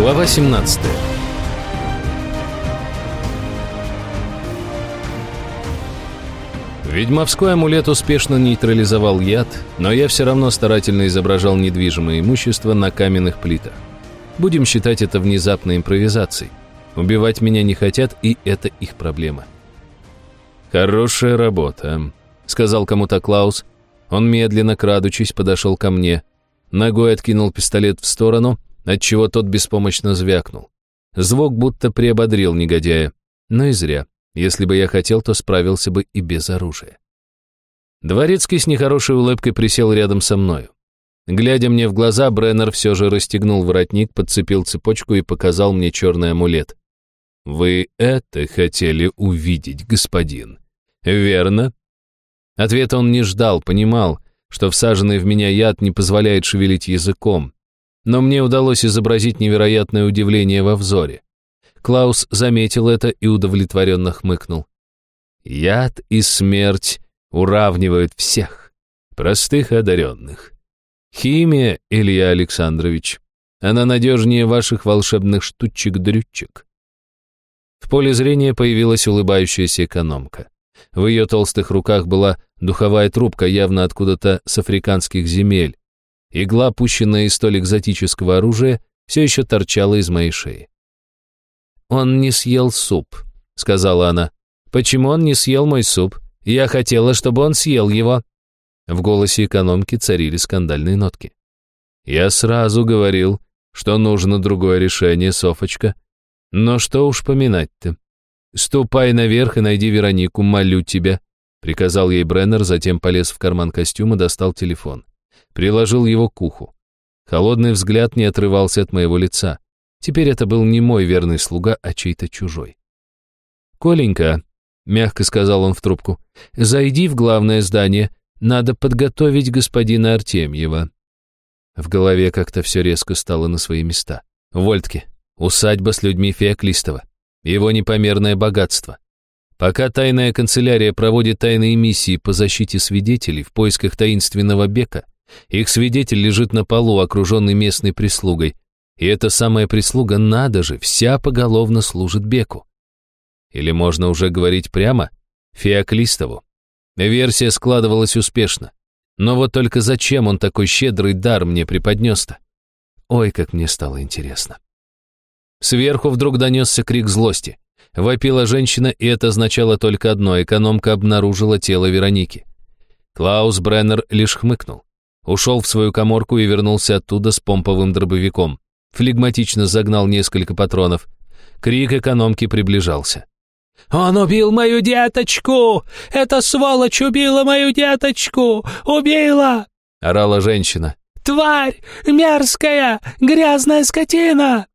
Глава 17 Ведьмовской амулет успешно нейтрализовал яд, но я все равно старательно изображал недвижимое имущество на каменных плитах. Будем считать это внезапной импровизацией. Убивать меня не хотят, и это их проблема. «Хорошая работа», — сказал кому-то Клаус. Он медленно, крадучись, подошел ко мне. Ногой откинул пистолет в сторону, отчего тот беспомощно звякнул. Звук будто приободрил негодяя. Но и зря. Если бы я хотел, то справился бы и без оружия. Дворецкий с нехорошей улыбкой присел рядом со мною. Глядя мне в глаза, Бреннер все же расстегнул воротник, подцепил цепочку и показал мне черный амулет. «Вы это хотели увидеть, господин, верно?» Ответа он не ждал, понимал, что всаженный в меня яд не позволяет шевелить языком. Но мне удалось изобразить невероятное удивление во взоре. Клаус заметил это и удовлетворенно хмыкнул. Яд и смерть уравнивают всех, простых и одаренных. Химия, Илья Александрович, она надежнее ваших волшебных штучек-дрючек. В поле зрения появилась улыбающаяся экономка. В ее толстых руках была духовая трубка, явно откуда-то с африканских земель. Игла, пущенная из столь экзотического оружия, все еще торчала из моей шеи. «Он не съел суп», — сказала она. «Почему он не съел мой суп? Я хотела, чтобы он съел его». В голосе экономки царили скандальные нотки. «Я сразу говорил, что нужно другое решение, Софочка. Но что уж поминать-то? Ступай наверх и найди Веронику, молю тебя», — приказал ей Бреннер, затем полез в карман костюма, достал телефон. Приложил его к уху. Холодный взгляд не отрывался от моего лица. Теперь это был не мой верный слуга, а чей-то чужой. «Коленька», — мягко сказал он в трубку, — «зайди в главное здание. Надо подготовить господина Артемьева». В голове как-то все резко стало на свои места. Вольтки, усадьба с людьми Феоклистова, его непомерное богатство. Пока тайная канцелярия проводит тайные миссии по защите свидетелей в поисках таинственного бека, их свидетель лежит на полу, окруженный местной прислугой, и эта самая прислуга, надо же, вся поголовно служит Беку. Или можно уже говорить прямо? Феоклистову. Версия складывалась успешно. Но вот только зачем он такой щедрый дар мне преподнес-то? Ой, как мне стало интересно. Сверху вдруг донесся крик злости. Вопила женщина, и это означало только одно — экономка обнаружила тело Вероники. Клаус Бреннер лишь хмыкнул. Ушел в свою коморку и вернулся оттуда с помповым дробовиком. Флегматично загнал несколько патронов. Крик экономки приближался. «Он убил мою деточку! Эта сволочь убила мою деточку! Убила!» — орала женщина. «Тварь! Мерзкая! Грязная скотина!»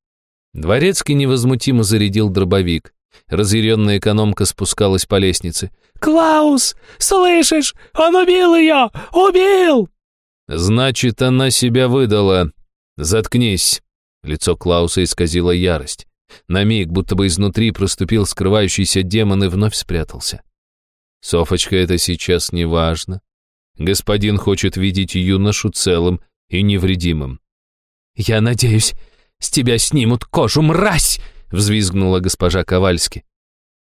Дворецкий невозмутимо зарядил дробовик. Разъяренная экономка спускалась по лестнице. «Клаус! Слышишь? Он убил ее! Убил!» «Значит, она себя выдала. Заткнись!» Лицо Клауса исказило ярость. На миг, будто бы изнутри проступил скрывающийся демон и вновь спрятался. Софочка, это сейчас не важно. Господин хочет видеть юношу целым и невредимым. «Я надеюсь, с тебя снимут кожу, мразь!» — взвизгнула госпожа Ковальски.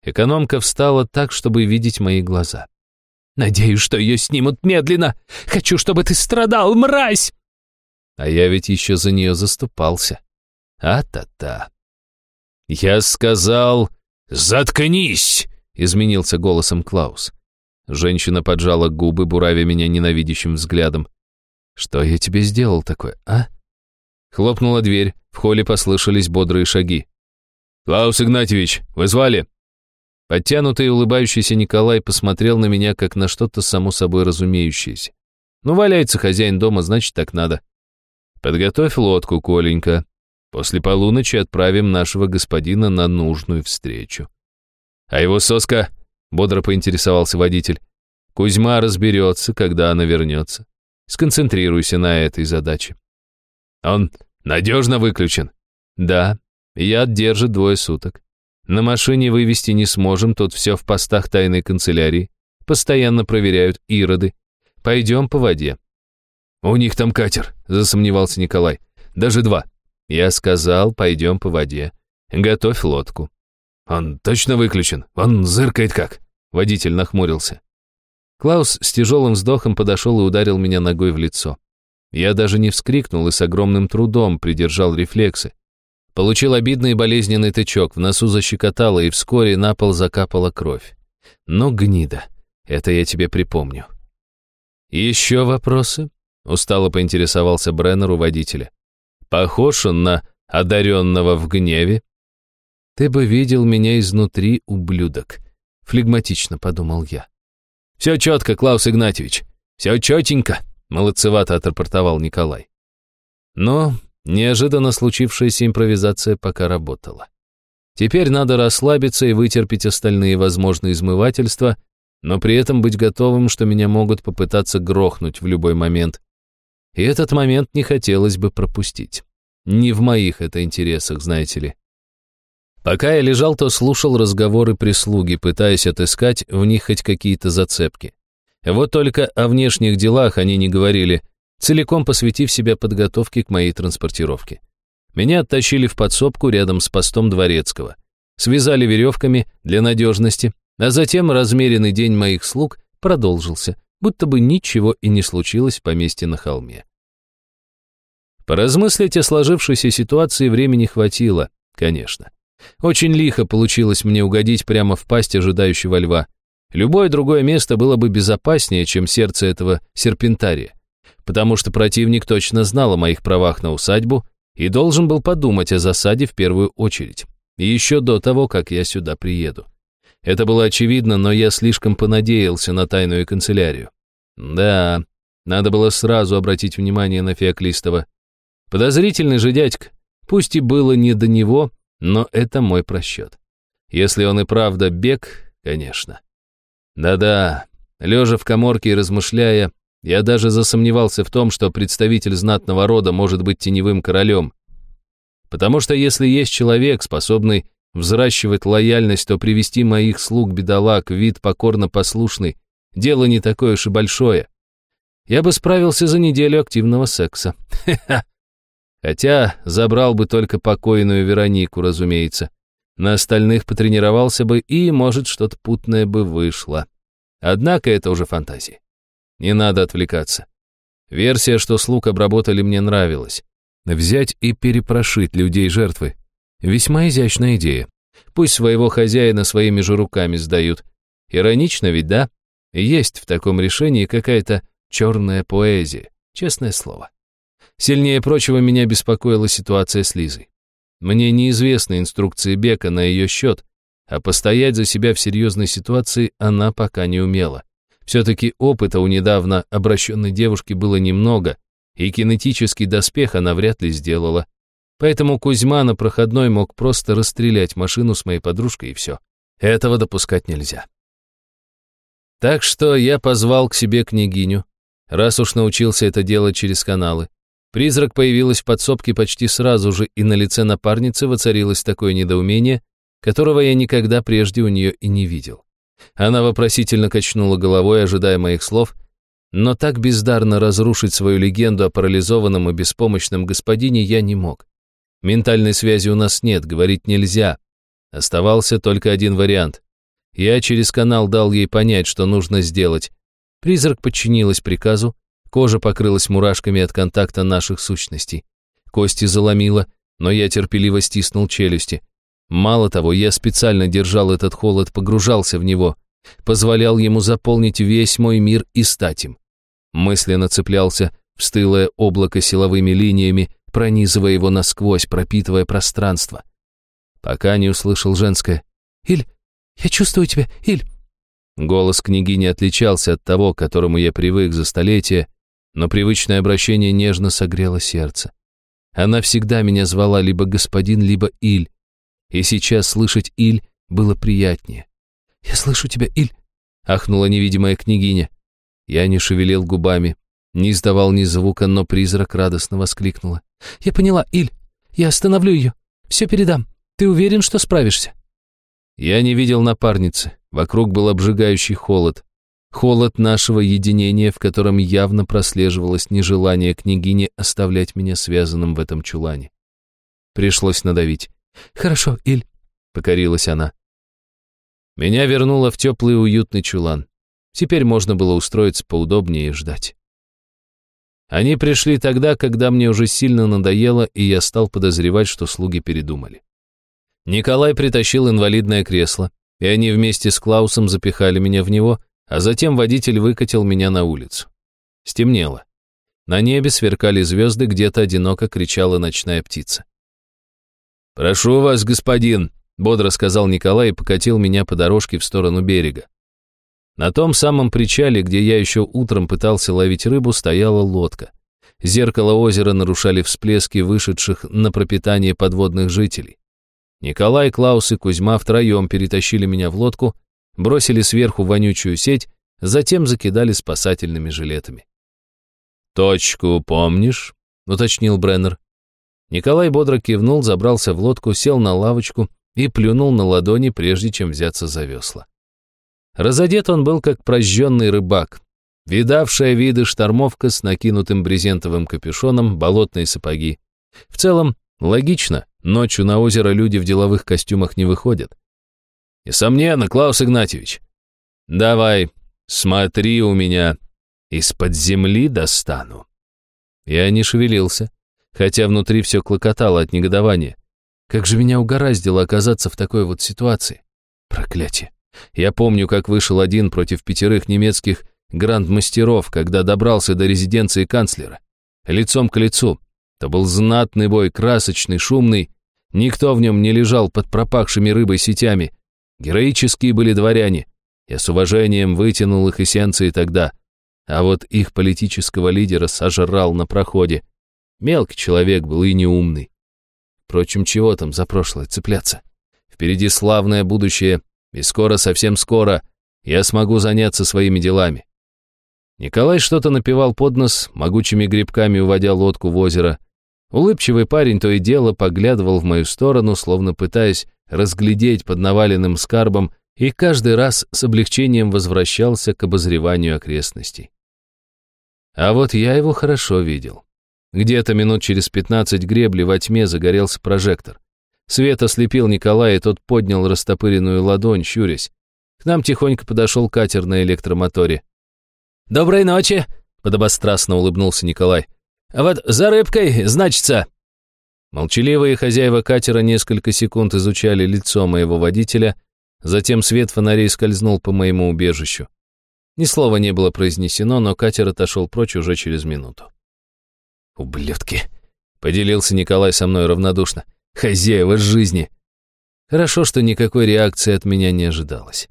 Экономка встала так, чтобы видеть мои глаза. «Надеюсь, что ее снимут медленно. Хочу, чтобы ты страдал, мразь!» А я ведь еще за нее заступался. А-та-та. «Я сказал, заткнись!» — изменился голосом Клаус. Женщина поджала губы, буравя меня ненавидящим взглядом. «Что я тебе сделал такое, а?» Хлопнула дверь, в холле послышались бодрые шаги. «Клаус Игнатьевич, вы звали?» Подтянутый и улыбающийся Николай посмотрел на меня, как на что-то само собой разумеющееся. «Ну, валяется хозяин дома, значит, так надо». «Подготовь лодку, Коленька. После полуночи отправим нашего господина на нужную встречу». «А его соска?» — бодро поинтересовался водитель. «Кузьма разберется, когда она вернется. Сконцентрируйся на этой задаче». «Он надежно выключен?» «Да, яд держит двое суток. На машине вывести не сможем, тут все в постах тайной канцелярии. Постоянно проверяют ироды. Пойдем по воде. «У них там катер», — засомневался Николай. «Даже два. Я сказал, пойдем по воде. Готовь лодку. Он точно выключен? Он зыркает как? Водитель нахмурился. Клаус с тяжелым вздохом подошел и ударил меня ногой в лицо. Я даже не вскрикнул и с огромным трудом придержал рефлексы. Получил обидный и болезненный тычок, в носу защекотало, и вскоре на пол закапала кровь. Но гнида, это я тебе припомню. «Еще вопросы?» — устало поинтересовался Бреннер у водителя. «Похож он на одаренного в гневе?» «Ты бы видел меня изнутри, ублюдок», — флегматично подумал я. «Все четко, Клаус Игнатьевич, все четенько», — молодцевато отрапортовал Николай. Но неожиданно случившаяся импровизация пока работала. Теперь надо расслабиться и вытерпеть остальные возможные измывательства, но при этом быть готовым, что меня могут попытаться грохнуть в любой момент. И этот момент не хотелось бы пропустить. Не в моих это интересах, знаете ли. Пока я лежал, то слушал разговоры прислуги, пытаясь отыскать в них хоть какие-то зацепки. Вот только о внешних делах они не говорили, целиком посвятив себя подготовке к моей транспортировке. Меня оттащили в подсобку рядом с постом дворецкого. Связали веревками для надежности, а затем размеренный день моих слуг продолжился, будто бы ничего и не случилось в поместье на холме. Поразмыслить о сложившейся ситуации времени хватило, конечно. Очень лихо получилось мне угодить прямо в пасть ожидающего льва. Любое другое место было бы безопаснее, чем сердце этого серпентария, потому что противник точно знал о моих правах на усадьбу и должен был подумать о засаде в первую очередь, и еще до того, как я сюда приеду. Это было очевидно, но я слишком понадеялся на тайную канцелярию. Да, надо было сразу обратить внимание на Феоклистова. Подозрительный же дядька, пусть и было не до него, но это мой просчет. Если он и правда бег, конечно. Да-да, лежа в коморке и размышляя, я даже засомневался в том, что представитель знатного рода может быть теневым королем. Потому что если есть человек, способный взращивать лояльность, то привести моих слуг-бедолаг в вид покорно послушный, дело не такое уж и большое. Я бы справился за неделю активного секса. Хотя забрал бы только покойную Веронику, разумеется. На остальных потренировался бы, и, может, что-то путное бы вышло. Однако это уже фантазии. Не надо отвлекаться. Версия, что слуг обработали, мне нравилась. Взять и перепрошить людей жертвы. Весьма изящная идея. Пусть своего хозяина своими же руками сдают. Иронично ведь, да? Есть в таком решении какая-то черная поэзия, честное слово. Сильнее прочего меня беспокоила ситуация с Лизой. Мне неизвестны инструкции Бека на ее счет, а постоять за себя в серьезной ситуации она пока не умела. Все-таки опыта у недавно обращенной девушки было немного, и кинетический доспех она вряд ли сделала. Поэтому Кузьма на проходной мог просто расстрелять машину с моей подружкой и все. Этого допускать нельзя. Так что я позвал к себе княгиню, раз уж научился это делать через каналы. Призрак появилась в подсобке почти сразу же, и на лице напарницы воцарилось такое недоумение, которого я никогда прежде у нее и не видел. Она вопросительно качнула головой, ожидая моих слов, но так бездарно разрушить свою легенду о парализованном и беспомощном господине я не мог. Ментальной связи у нас нет, говорить нельзя. Оставался только один вариант. Я через канал дал ей понять, что нужно сделать. Призрак подчинилась приказу, Кожа покрылась мурашками от контакта наших сущностей. Кости заломило, но я терпеливо стиснул челюсти. Мало того, я специально держал этот холод, погружался в него, позволял ему заполнить весь мой мир и стать им. Мысленно цеплялся в облако силовыми линиями, пронизывая его насквозь, пропитывая пространство. Пока не услышал женское «Иль, я чувствую тебя, Иль!» Голос княгини отличался от того, к которому я привык за столетия, но привычное обращение нежно согрело сердце. Она всегда меня звала либо господин, либо Иль, и сейчас слышать Иль было приятнее. «Я слышу тебя, Иль!» — ахнула невидимая княгиня. Я не шевелил губами, не издавал ни звука, но призрак радостно воскликнула. «Я поняла, Иль! Я остановлю ее! Все передам! Ты уверен, что справишься?» Я не видел напарницы. Вокруг был обжигающий холод. Холод нашего единения, в котором явно прослеживалось нежелание княгини оставлять меня связанным в этом чулане. пришлось надавить. «Хорошо, Иль», — покорилась она. Меня вернуло в теплый уютный чулан. Теперь можно было устроиться поудобнее и ждать. Они пришли тогда, когда мне уже сильно надоело, и я стал подозревать, что слуги передумали. Николай притащил инвалидное кресло, и они вместе с Клаусом запихали меня в него, а затем водитель выкатил меня на улицу. Стемнело. На небе сверкали звезды, где-то одиноко кричала ночная птица. «Прошу вас, господин», — бодро сказал Николай и покатил меня по дорожке в сторону берега. На том самом причале, где я еще утром пытался ловить рыбу, стояла лодка. Зеркало озера нарушали всплески вышедших на пропитание подводных жителей. Николай, Клаус и Кузьма втроем перетащили меня в лодку, бросили сверху вонючую сеть, затем закидали спасательными жилетами. «Точку помнишь?» — уточнил Бреннер. Николай бодро кивнул, забрался в лодку, сел на лавочку и плюнул на ладони, прежде чем взяться за весла. Разодет он был как прожженный рыбак. Видавшая виды штормовка с накинутым брезентовым капюшоном, болотные сапоги. В целом, логично, ночью на озеро люди в деловых костюмах не выходят. Несомненно, Клаус Игнатьевич. Давай, смотри у меня, из-под земли достану. Я не шевелился, хотя внутри все клокотало от негодования. Как же меня угораздило оказаться в такой вот ситуации. Проклятие. Я помню, как вышел один против пятерых немецких грандмастеров, когда добрался до резиденции канцлера. Лицом к лицу. Это был знатный бой, красочный, шумный. Никто в нем не лежал под пропахшими рыбой сетями. Героические были дворяне. Я с уважением вытянул их эссенции тогда. А вот их политического лидера сожрал на проходе. Мелкий человек был и неумный. Впрочем, чего там за прошлое цепляться? Впереди славное будущее и скоро, совсем скоро, я смогу заняться своими делами. Николай что-то напевал под нос, могучими грибками уводя лодку в озеро. Улыбчивый парень то и дело поглядывал в мою сторону, словно пытаясь разглядеть под наваленным скарбом, и каждый раз с облегчением возвращался к обозреванию окрестностей. А вот я его хорошо видел. Где-то минут через пятнадцать гребли во тьме загорелся прожектор. Свет ослепил Николая, и тот поднял растопыренную ладонь, щурясь. К нам тихонько подошел катер на электромоторе. «Доброй ночи!» — подобострастно улыбнулся Николай. «А вот за рыбкой, значится!» Молчаливые хозяева катера несколько секунд изучали лицо моего водителя, затем свет фонарей скользнул по моему убежищу. Ни слова не было произнесено, но катер отошел прочь уже через минуту. «Ублюдки!» — поделился Николай со мной равнодушно хозяева жизни. Хорошо, что никакой реакции от меня не ожидалось.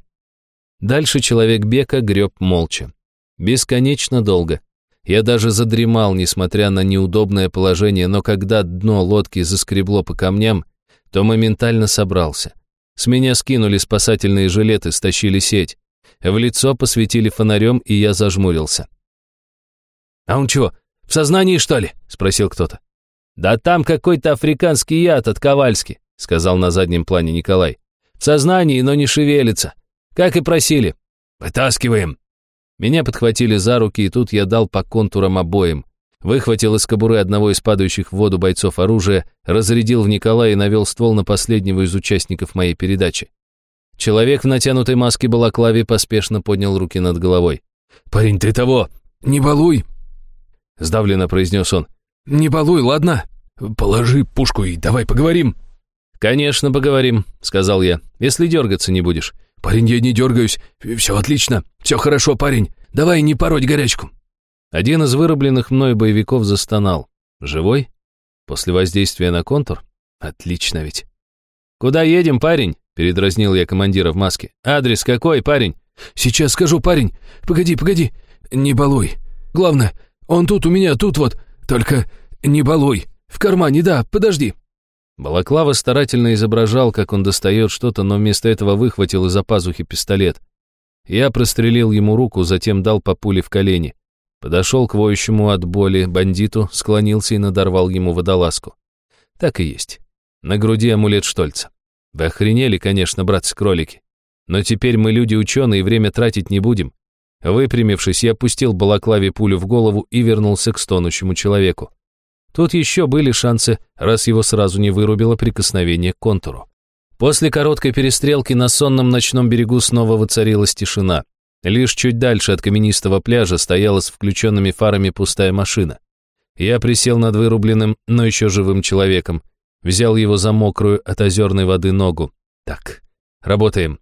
Дальше человек Бека греб молча. Бесконечно долго. Я даже задремал, несмотря на неудобное положение, но когда дно лодки заскребло по камням, то моментально собрался. С меня скинули спасательные жилеты, стащили сеть. В лицо посветили фонарем, и я зажмурился. «А он чего, в сознании, что ли?» — спросил кто-то. «Да там какой-то африканский яд от Ковальски», сказал на заднем плане Николай. «В сознании, но не шевелится. Как и просили. Вытаскиваем». Меня подхватили за руки, и тут я дал по контурам обоим. Выхватил из кобуры одного из падающих в воду бойцов оружие, разрядил в Николая и навел ствол на последнего из участников моей передачи. Человек в натянутой маске балаклаве поспешно поднял руки над головой. «Парень, ты того, не балуй!» Сдавленно произнес он. «Не балуй, ладно? Положи пушку и давай поговорим». «Конечно, поговорим», — сказал я, — «если дергаться не будешь». «Парень, я не дергаюсь. Все отлично. Все хорошо, парень. Давай не пороть горячку». Один из вырубленных мной боевиков застонал. «Живой? После воздействия на контур? Отлично ведь». «Куда едем, парень?» — передразнил я командира в маске. «Адрес какой, парень?» «Сейчас скажу, парень. Погоди, погоди. Не балуй. Главное, он тут у меня, тут вот. Только не балуй. В кармане, да, подожди». Балаклава старательно изображал, как он достает что-то, но вместо этого выхватил из-за пазухи пистолет. Я прострелил ему руку, затем дал по пуле в колени. Подошел к воющему от боли бандиту, склонился и надорвал ему водолазку. Так и есть. На груди амулет Штольца. Вы охренели, конечно, братцы-кролики. Но теперь мы люди-ученые, и время тратить не будем. Выпрямившись, я пустил балаклаве пулю в голову и вернулся к стонущему человеку. Тут еще были шансы, раз его сразу не вырубило прикосновение к контуру. После короткой перестрелки на сонном ночном берегу снова воцарилась тишина. Лишь чуть дальше от каменистого пляжа стояла с включенными фарами пустая машина. Я присел над вырубленным, но еще живым человеком, взял его за мокрую от озерной воды ногу. Так, работаем.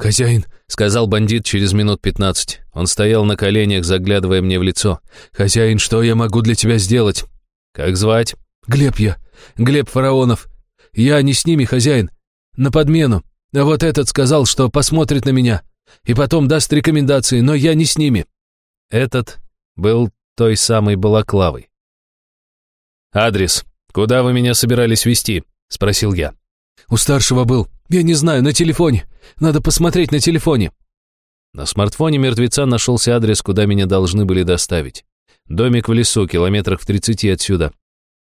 «Хозяин», — сказал бандит через минут пятнадцать. Он стоял на коленях, заглядывая мне в лицо. «Хозяин, что я могу для тебя сделать?» «Как звать?» «Глеб я. Глеб Фараонов. Я не с ними, хозяин. На подмену. А вот этот сказал, что посмотрит на меня. И потом даст рекомендации, но я не с ними». Этот был той самой балаклавой. «Адрес. Куда вы меня собирались вести?» — спросил я. «У старшего был. Я не знаю, на телефоне. Надо посмотреть на телефоне». На смартфоне мертвеца нашелся адрес, куда меня должны были доставить. Домик в лесу, километрах в тридцати отсюда.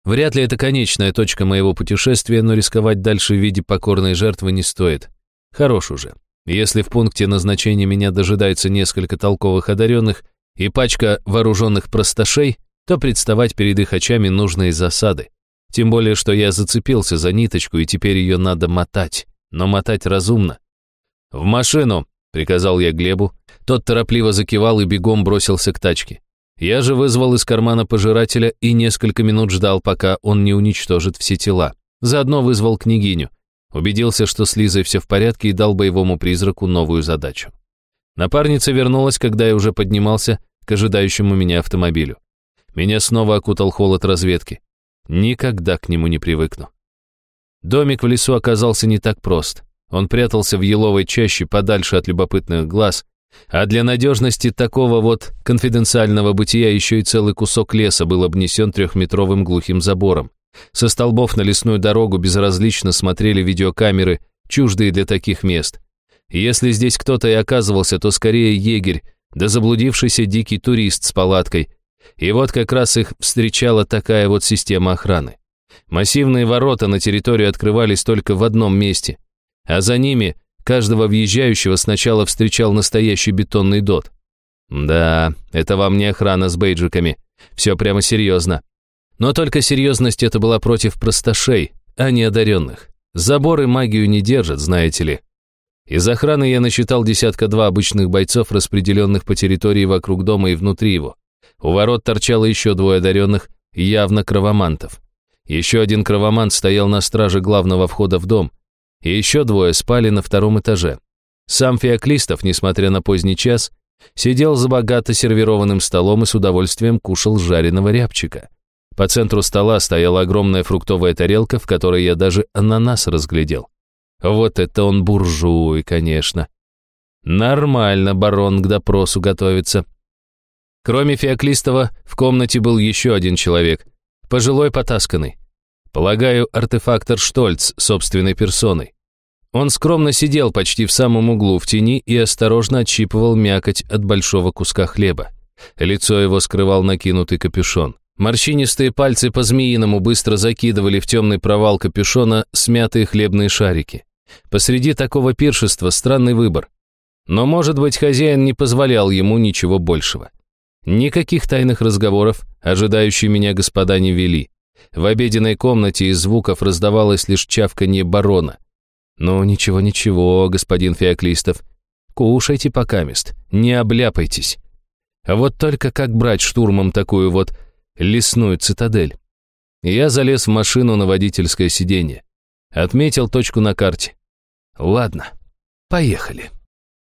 Вряд ли это конечная точка моего путешествия, но рисковать дальше в виде покорной жертвы не стоит. Хорош уже. Если в пункте назначения меня дожидается несколько толковых одаренных и пачка вооруженных просташей, то представать перед их очами нужно из засады. Тем более, что я зацепился за ниточку, и теперь ее надо мотать. Но мотать разумно. «В машину!» — приказал я Глебу. Тот торопливо закивал и бегом бросился к тачке. Я же вызвал из кармана пожирателя и несколько минут ждал, пока он не уничтожит все тела. Заодно вызвал княгиню. Убедился, что с Лизой все в порядке и дал боевому призраку новую задачу. Напарница вернулась, когда я уже поднимался к ожидающему меня автомобилю. Меня снова окутал холод разведки. Никогда к нему не привыкну. Домик в лесу оказался не так прост. Он прятался в еловой чаще подальше от любопытных глаз, а для надежности такого вот конфиденциального бытия еще и целый кусок леса был обнесен трехметровым глухим забором. Со столбов на лесную дорогу безразлично смотрели видеокамеры, чуждые для таких мест. Если здесь кто-то и оказывался, то скорее егерь, да заблудившийся дикий турист с палаткой. И вот как раз их встречала такая вот система охраны. Массивные ворота на территорию открывались только в одном месте, а за ними Каждого въезжающего сначала встречал настоящий бетонный дот. Да, это вам не охрана с бейджиками. Все прямо серьезно. Но только серьезность это была против простошей, а не одаренных. Заборы магию не держат, знаете ли. Из охраны я насчитал десятка-два обычных бойцов, распределенных по территории вокруг дома и внутри его. У ворот торчало еще двое одаренных, явно кровомантов. Еще один кровомант стоял на страже главного входа в дом, и еще двое спали на втором этаже. Сам Феоклистов, несмотря на поздний час, сидел за богато сервированным столом и с удовольствием кушал жареного рябчика. По центру стола стояла огромная фруктовая тарелка, в которой я даже ананас разглядел. Вот это он буржуй, конечно. Нормально барон к допросу готовится. Кроме Феоклистова, в комнате был еще один человек, пожилой потасканный. Полагаю, артефактор Штольц собственной персоной. Он скромно сидел почти в самом углу в тени и осторожно отщипывал мякоть от большого куска хлеба. Лицо его скрывал накинутый капюшон. Морщинистые пальцы по-змеиному быстро закидывали в темный провал капюшона смятые хлебные шарики. Посреди такого пиршества странный выбор. Но, может быть, хозяин не позволял ему ничего большего. Никаких тайных разговоров, ожидающие меня господа не вели. В обеденной комнате из звуков раздавалось лишь чавканье барона, «Ну, ничего-ничего, господин Феоклистов. Кушайте покамест, не обляпайтесь. Вот только как брать штурмом такую вот лесную цитадель?» Я залез в машину на водительское сиденье. Отметил точку на карте. «Ладно, поехали».